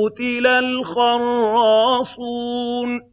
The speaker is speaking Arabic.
قُتِلَ الْخَرَّاصُونَ